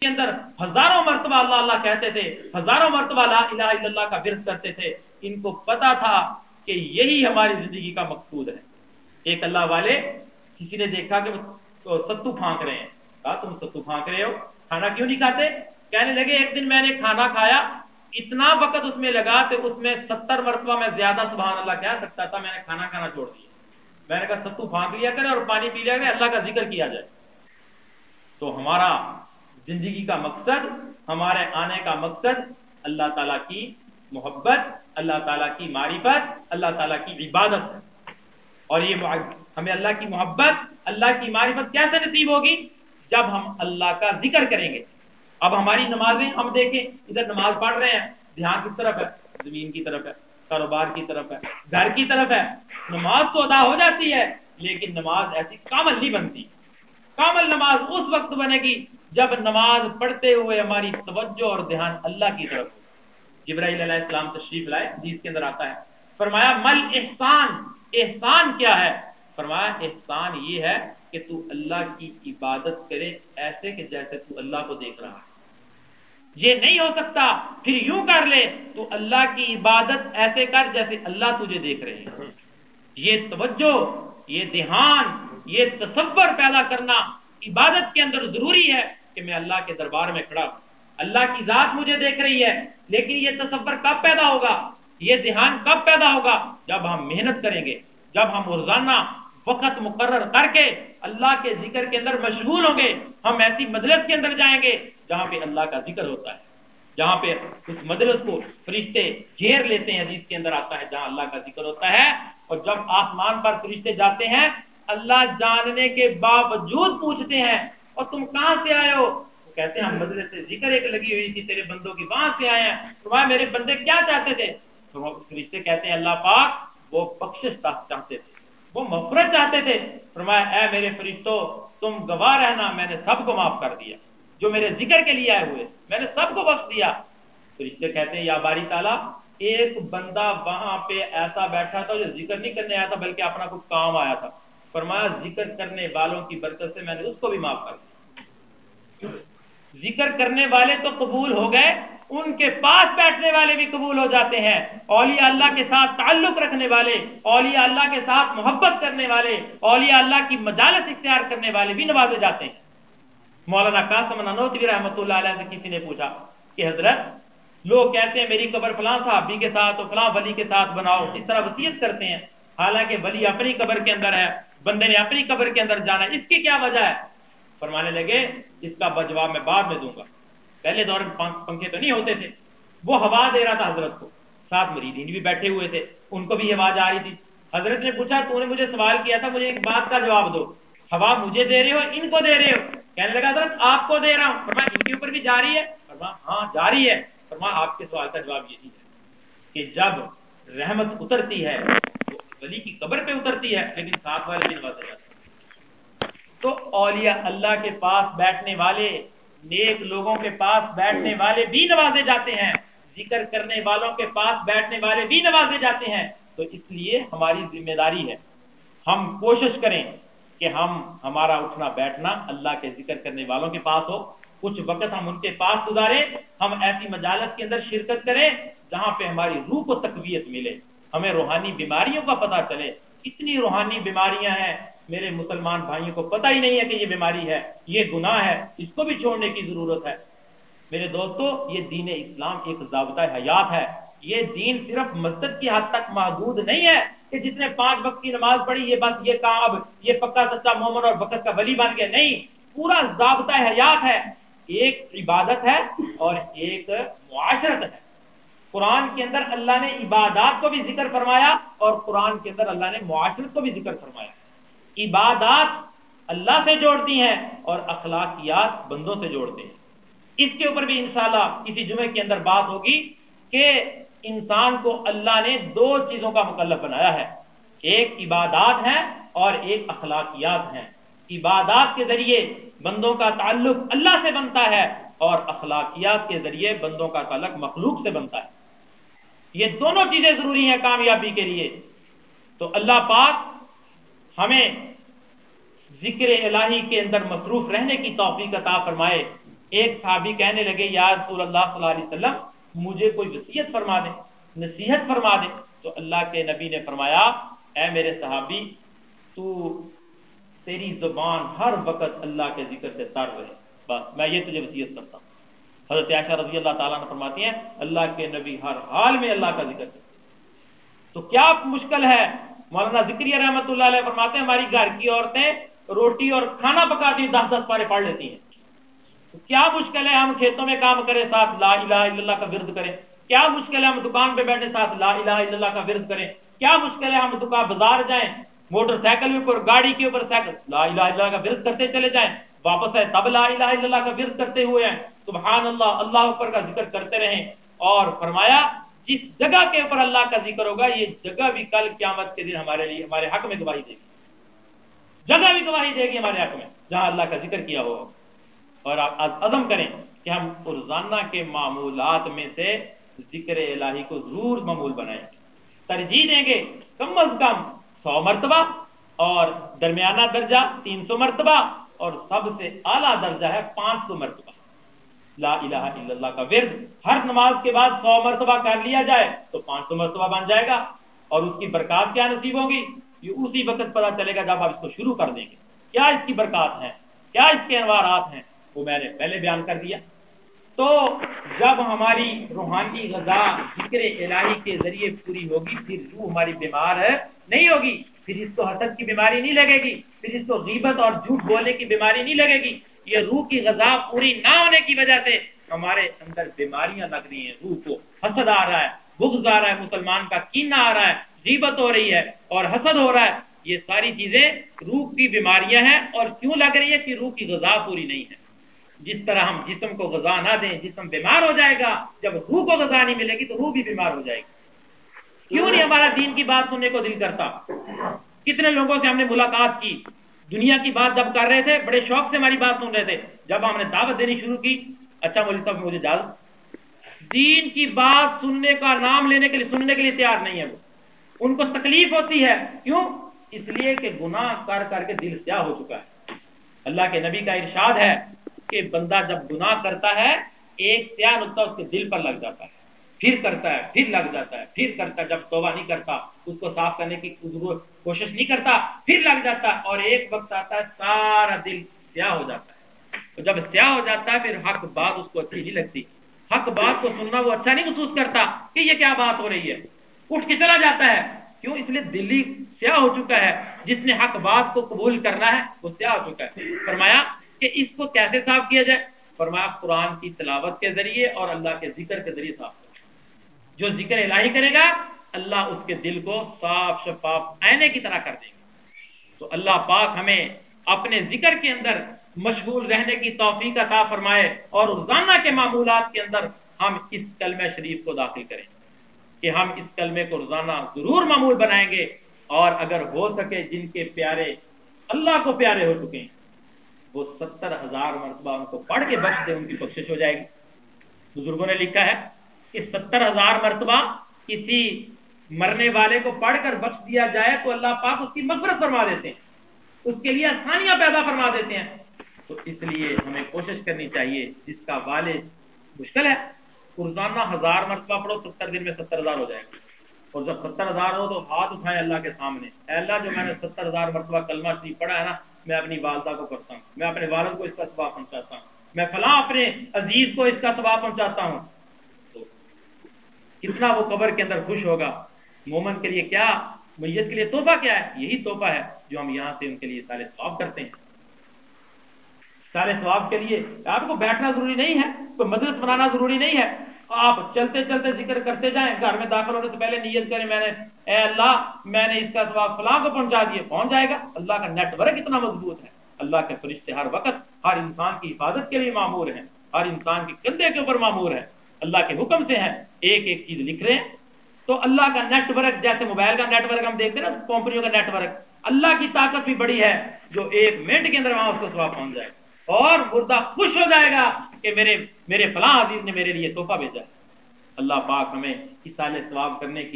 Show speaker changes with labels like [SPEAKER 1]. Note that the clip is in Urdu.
[SPEAKER 1] کے اندر ہزاروں مرتبہ اللہ اللہ کہتے تھے، ہزاروں مرتبہ لا الہ الا اللہ کا ورد کرتے تھے۔ ان کو پتا تھا کہ یہی ہماری زندگی کا مقصود ہے۔ ایک اللہ والے، کسی نے دیکھا کہ وہ ستو پھانک رہے ہیں۔ کہا، تم ستو پھانک رہے ہو؟ کھانا کیوں نہیں کھاتے؟ کہنے لگے، ایک دن میں نے کھانا کھایا، اتنا وقت اس میں لگا کہ اس میں ستر مرتبہ میں زیادہ سبحان اللہ کہہ سکتا تھا، میں نے کھانا کھانا چھوڑ دیا۔ میں نے کہا، ستو پھانک لیا کرے اور پانی پی لیا کرے، اللہ کا ذکر کیا جائے۔ تو ہمارا زندگی کا مقصد، ہمارے آنے کا مقصد، اللہ تعالیٰ کی محبت، اللہ تعالیٰ کی معرفت، اللہ تعالیٰ کی عبادت اور یہ ہمیں اللہ کی محبت، اللہ کی معرفت کیسے نصیب ہوگی؟ جب ہم اللہ کا ذکر کریں گے۔ اب ہماری نمازیں ہم دیکھیں، ادھر نماز پڑھ رہے ہیں، دھیان کس طرف ہے؟ زمین کی طرف ہے، کاروبار کی طرف ہے، گھر کی طرف ہے۔ نماز تو ادا ہو جاتی ہے، لیکن نماز ایسی کامل نہیں بنتی۔ کامل نماز اس وقت بنے گی جب نماز پڑھتے ہوئے ہماری توجہ اور دھیان اللہ کی طرف جبرائیل علیہ السلام تشریف لائے جس کے اندر آتا ہے۔ فرمایا، مل احسان احسان کیا ہے؟ فرمایا، احسان یہ ہے کہ تو اللہ کی عبادت کرے ایسے کہ جیسے تو اللہ کو دیکھ رہا ہے۔ یہ نہیں ہو سکتا، پھر یوں کر لے، تو اللہ کی عبادت ایسے کر جیسے اللہ تجھے دیکھ رہے ہیں۔ یہ توجہ، یہ دھیان، یہ تصور پیدا کرنا عبادت کے اندر ضروری ہے۔ کہ میں اللہ کے دربار میں کھڑا ہوں۔ اللہ کی ذات مجھے دیکھ رہی ہے، لیکن یہ تصور کب پیدا ہوگا؟ یہ دھیان کب پیدا ہوگا؟ جب ہم محنت کریں گے، جب ہم روزانہ وقت مقرر کر کے اللہ کے ذکر کے اندر مشغول ہوں گے، ہم ایسی مدلس کے اندر جائیں گے جہاں پہ اللہ کا ذکر ہوتا ہے۔ جہاں پہ اس مدرس کو فرشتے گھیر لیتے ہیں جس کے اندر آتا ہے جہاں اللہ کا ذکر ہوتا ہے۔ اور جب آسمان پر فرشتے جاتے ہیں، اللہ جاننے کے باوجود پوچھتے ہیں اور تم کہاں سے آئے ہو؟ وہ کہتے ہیں، ہم مدرس سے ذکر ایک لگی ہوئی تھی، تیرے بندوں کی وہاں سے آئے ہیں۔ تمہارے میرے بندے کیا چاہتے تھے؟ فرشتے کہتے ہیں، اللہ پاک وہ بخشش چاہتے تھے، وہ مفرت چاہتے تھے۔ فرمایا، اے میرے فرشتوں تم گواہ رہنا، میں نے سب کو معاف کر دیا۔ جو میرے ذکر کے لیے آئے ہوئے، میں نے سب کو بخش دیا۔ تو رشتے کہتے ہیں، یا باری تعالیٰ، ایک بندہ وہاں پہ ایسا بیٹھا تھا جو ذکر نہیں کرنے آیا تھا، بلکہ اپنا کچھ کام آیا تھا۔ فرمایا، ذکر کرنے والوں کی برکت سے میں نے اس کو بھی معاف کر دیا۔ ذکر کرنے والے تو قبول ہو گئے، ان کے پاس بیٹھنے والے بھی قبول ہو جاتے ہیں۔ اولیاء اللہ کے ساتھ تعلق رکھنے والے، اولیاء اللہ کے ساتھ محبت کرنے والے، اولیاء اللہ کی مجالس اختیار کرنے والے بھی نوازے جاتے ہیں۔ مولانا قاسم نانوتوی رحمۃ اللہ علیہ سے کسی نے پوچھا کہ حضرت، لوگ کہتے ہیں میری قبر فلاں صحابی کے ساتھ اور فلاں ولی کے ساتھ بناؤ، اس طرح وصیت کرتے ہیں۔ حالانکہ ولی اپنی قبر کے اندر ہے، بندے نے اپنی قبر کے اندر جانا ہے، اس کی کیا وجہ ہے؟ فرمانے لگے، اس کا جواب میں بعد میں دوں گا۔ پہلے دور میں پنکھے تو نہیں ہوتے تھے۔ وہ ہوا دے رہا تھا حضرت کو۔ ساتھ مریدین بھی بیٹھے ہوئے تھے۔ ان کو بھی آواز آ رہی تھی۔ حضرت نے پوچھا، تو نے مجھے سوال کیا تھا؟ مجھے ایک بات کا جواب دو۔ ہوا مجھے دے رہے ہو، ان کو دے رہے ہو۔ کہنے لگا، حضرت، آپ کو دے رہا ہوں۔ فرما ان کے اوپر بھی جاری ہے؟ فرما ہاں جاری ہے۔ فرما آپ کے سوال کا جواب یہی ہے کہ جب رحمت اترتی ہے تو ولی کی قبر پہ اترتی ہے، لیکن ساتھ والے بھی نوازے تو اولیاء اللہ کے پاس بیٹھنے والے، نیک لوگوں کے پاس بیٹھنے والے بھی نوازے جاتے ہیں۔ ذکر کرنے والوں کے پاس بیٹھنے والے بھی نوازے جاتے ہیں۔ تو اس لیے ہماری ذمہ داری ہے۔ ہم کوشش کریں کہ ہم، ہمارا اٹھنا بیٹھنا اللہ کے ذکر کرنے والوں کے پاس ہو۔ کچھ وقت ہم ان کے پاس گزارے ہم ایسی مجالت کے اندر شرکت کریں جہاں پہ ہماری روح کو تقویت ملے۔ ہمیں روحانی بیماریوں کا پتہ چلے۔ اتنی روحانی بیماریاں ہیں۔ میرے مسلمان بھائیوں کو پتہ ہی نہیں ہے کہ یہ بیماری ہے، یہ گناہ ہے، اس کو بھی چھوڑنے کی ضرورت ہے۔ میرے دوستو، یہ دین اسلام ایک ضابطہ حیات ہے۔ یہ دین صرف مسجد کی حد تک محدود نہیں ہے کہ جس نے پانچ وقت کی نماز پڑھی، یہ بس یہ کہا اب یہ پکا سچا مومن اور بکت کا ولی بن گیا نہیں، پورا ضابطہ حیات ہے۔ ایک عبادت ہے اور ایک معاشرت ہے۔ قرآن کے اندر اللہ نے عبادات کو بھی ذکر فرمایا اور قرآن کے اندر اللہ نے معاشرت کو بھی ذکر فرمایا۔ عبادات اللہ سے جوڑتی ہیں اور اخلاقیات بندوں سے جوڑتے ہیں۔ اس کے اوپر بھی انشاءاللہ کسی جمعے کے اندر بات ہوگی کہ انسان کو اللہ نے دو چیزوں کا مکلف بنایا ہے۔ ایک عبادات ہیں اور ایک اخلاقیات ہیں۔ عبادات کے ذریعے بندوں کا تعلق اللہ سے بنتا ہے اور اخلاقیات کے ذریعے بندوں کا تعلق مخلوق سے بنتا ہے۔ یہ دونوں چیزیں ضروری ہیں کامیابی کے لیے۔ تو اللہ پاک ہمیں ذکر الہی کے اندر مصروف رہنے کی توفیق عطا فرمائے۔ ایک صحابی کہنے لگے، یا رسول اللہ صلی اللہ علیہ وسلم، مجھے کوئی وصیت فرما دے، نصیحت فرما دے۔ تو اللہ کے نبی نے فرمایا، اے میرے صحابی، تو تیری زبان ہر وقت اللہ کے ذکر سے تر رہے۔ بس، میں یہ تجھے وصیت کرتا ہوں۔ حضرت عائشہ رضی اللہ تعالیٰ نے فرماتی ہیں، اللہ کے نبی ہر حال میں اللہ کا ذکر کرتے تو کیا مشکل ہے مولانا ذکری رحمت اللہ علیہ فرماتے ہیں، ہماری گھر کی عورتیں روٹی اور کھانا پکاتی دس دس پارے پڑھ لیتی ہیں۔ کیا مشکل ہے ہم کھیتوں میں کام کریں ساتھ لا الہ الا اللہ کا ورد کریں؟ کیا مشکل ہے ہم دکان پہ بیٹھے ساتھ لا الہ الا اللہ کا ورد کریں؟ کیا مشکل ہے ہم دکان بازار جائیں، موٹر سائیکل کے اوپر، گاڑی کے اوپر سائیکل لا الہ الا اللہ کا ورد کرتے چلے جائیں، واپس ہے تب لا الہ الا اللہ کا ورد کرتے ہوئے ہیں۔ سبحان اللہ اللہ اوپر کا ذکر کرتے رہیں۔ اور فرمایا جس جگہ کے اوپر اللہ کا ذکر ہوگا، یہ جگہ بھی کل قیامت کے دن ہمارے لیے، ہمارے حق میں گواہی دے گی۔ جگہ بھی گواہی دے گی ہمارے حق میں، جہاں اللہ کا ذکر کیا ہوگا اور آپ عزم کریں کہ ہم روزانہ کے معمولات میں سے ذکر الہی کو ضرور معمول بنائیں۔ ترجیح دیں گے کم از کم سو مرتبہ اور درمیانہ درجہ تین سو مرتبہ اور سب سے اعلیٰ درجہ ہے پانچ سو مرتبہ۔ لا الہ الا اللہ کا ورد، ہر نماز کے بعد سو مرتبہ کر لیا جائے تو پانچ سو مرتبہ بن جائے گا اور اس کی برکات کیا نصیب ہوگی؟ یہ اسی وقت پتا چلے گا جب آپ اس کو شروع کر دیں گے۔ کیا اس کی برکات ہیں؟ کیا اس کے انوارات ہیں؟ وہ میں نے پہلے بیان کر دیا۔ تو جب ہماری روحانی غذا ذکر الہی کے ذریعے پوری ہوگی، پھر روح ہماری بیمار ہے، نہیں ہوگی، پھر اس کو حسد کی بیماری نہیں لگے گی، پھر اس کو غیبت اور جھوٹ بولنے کی بیماری نہیں لگے گی۔ یہ روح کی غذا پوری نہ ہونے کی وجہ سے ہمارے اندر بیماریاں لگ رہی ہیں، روح کو حسد آ رہا ہے، بغض آ رہا ہے، مسلمان کا کینہ آ رہا ہے، غیبت ہو رہی ہے اور حسد ہو رہا ہے۔ یہ ساری چیزیں روح کی بیماریاں ہیں اور کیوں لگ رہی ہے کہ روح کی غذا پوری نہیں ہے؟ جس طرح ہم جسم کو غذا نہ دیں، جسم بیمار ہو جائے گا، جب روح کو غذا نہیں ملے گی تو روح بھی بیمار ہو جائے گی۔ کیوں نہیں ہمارا دین کی بات سننے کو دل کرتا؟ کتنے لوگوں سے ہم نے ملاقات کی دنیا کی بات جب کر رہے تھے، بڑے شوق سے ہماری بات سن رہے تھے۔ جب ہم نے دعوت دینی شروع کی اچھا مولوی صاحب مجھے جال دین کی بات سننے کا، نام لینے کے لیے سننے کے لیے تیار نہیں ہے وہ۔ ان کو تکلیف ہوتی ہے۔ کیوں؟ اس لیے کہ گناہ کر کر کے دل سیاہ ہو چکا ہے۔ اللہ کے نبی کا ارشاد ہے کہ بندہ جب گناہ کرتا ہے، ایک سیاہ نقطہ اس کے دل پر لگ جاتا ہے۔ پھر کرتا ہے، پھر لگ جاتا ہے، پھر کرتا ہے، جب توبہ نہیں کرتا، اس کو صاف کرنے کی کوشش نہیں کرتا، پھر لگ جاتا ہے اور ایک وقت آتا ہے سارا دل سیاہ ہو جاتا ہے۔ جب سیاہ ہو جاتا ہے، پھر حق بات اس کو اچھی نہیں لگتی۔ حق بات کو سننا وہ اچھا نہیں محسوس کرتا کہ یہ کیا بات ہو رہی ہے۔ اٹھ کے چلا جاتا ہے۔ کیوں؟ اس لیے دلی سیاہ ہو چکا ہے۔ جس نے حق بات کو قبول کرنا ہے، وہ سیاہ ہو چکا ہے۔ فرمایا کہ اس کو کیسے صاف کیا جائے؟ فرمایا قرآن کی تلاوت کے ذریعے اور اللہ کے ذکر کے ذریعے صاف جو ذکر الہی کرے گا، اللہ اس کے دل کو صاف شفاف آئنے کی طرح کر دے گا۔ تو اللہ پاک ہمیں اپنے ذکر کے اندر مشغول رہنے کی توفیق عطا فرمائے اور روزانہ کے معمولات کے اندر ہم اس کلمہ شریف کو داخل کریں کہ ہم اس کلمے کو روزانہ ضرور معمول بنائیں گے اور اگر ہو سکے جن کے پیارے اللہ کو پیارے ہو چکے ہیں، وہ ستر ہزار مرتبہ ان کو پڑھ کے بخش دے ان کی بخشش ہو جائے گی۔ بزرگوں نے لکھا ہے کہ ستر ہزار مرتبہ کسی مرنے والے کو پڑھ کر بخش دیا جائے تو اللہ پاک اس کی مغفرت فرما دیتے ہیں۔ اس کے لیے آسانیاں پیدا فرما دیتے ہیں۔ تو اس لیے ہمیں کوشش کرنی چاہیے، جس کا والد مشکل ہے۔ روزانہ ہزار مرتبہ پڑھو، ستر دن میں ستر ہزار ہو جائے گا۔ اور جب ستر ہزار ہو تو ہاتھ اٹھائے اللہ کے سامنے۔ اے اللہ، جو میں نے ستر ہزار مرتبہ کلمہ شریف پڑھا ہے نا، میں اپنی والدہ کو کرتا ہوں۔ میں اپنے والد کو اس کا ثواب پہنچاتا ہوں۔ میں فلاں اپنے عزیز کو اس کا ثواب پہنچاتا ہوں۔ کتنا وہ قبر کے اندر خوش ہوگا۔ مومن کے لیے کیا؟ میت کے لیے توحفہ کیا ہے؟ یہی توحفہ ہے جو ہم یہاں سے ان کے لیے سارے ثواب کرتے ہیں۔ سارے ثواب کے لیے آپ کو بیٹھنا ضروری نہیں ہے، کوئی مدرس بنانا ضروری نہیں ہے۔ آپ چلتے چلتے ذکر کرتے جائیں، گھر میں داخل ہونے سے پہلے نیت کریں، میں نے اے اللہ، میں نے اس کا ثواب فلاں کو پہنچا دیے پہنچ جائے گا؟ اللہ کا نیٹ ورک اتنا مضبوط ہے۔ اللہ کے فرشتے ہر وقت ہر انسان کی حفاظت کے لیے معمور ہیں، ہر انسان کے کندھے کے اوپر معمور ہے اللہ کے حکم سے ہیں، ایک ایک چیز لکھ رہے ہیں۔ تو اللہ کا نیٹ ورک جیسے موبائل کا نیٹ ورک ہم دیکھتے ہیں نا کمپنیوں کا نیٹ ورک اللہ کی طاقت بھی بڑی ہے جو ایک منٹ کے اندر وہاں اس کو سوا پہنچ جائے۔ اور مردہ خوش ہو جائے گا کہ میرے میرے فلاں عزیز نے میرے لیے تحفہ بھیجا۔ اللہ پاک ہمیں اس سال ثواب کرنے کی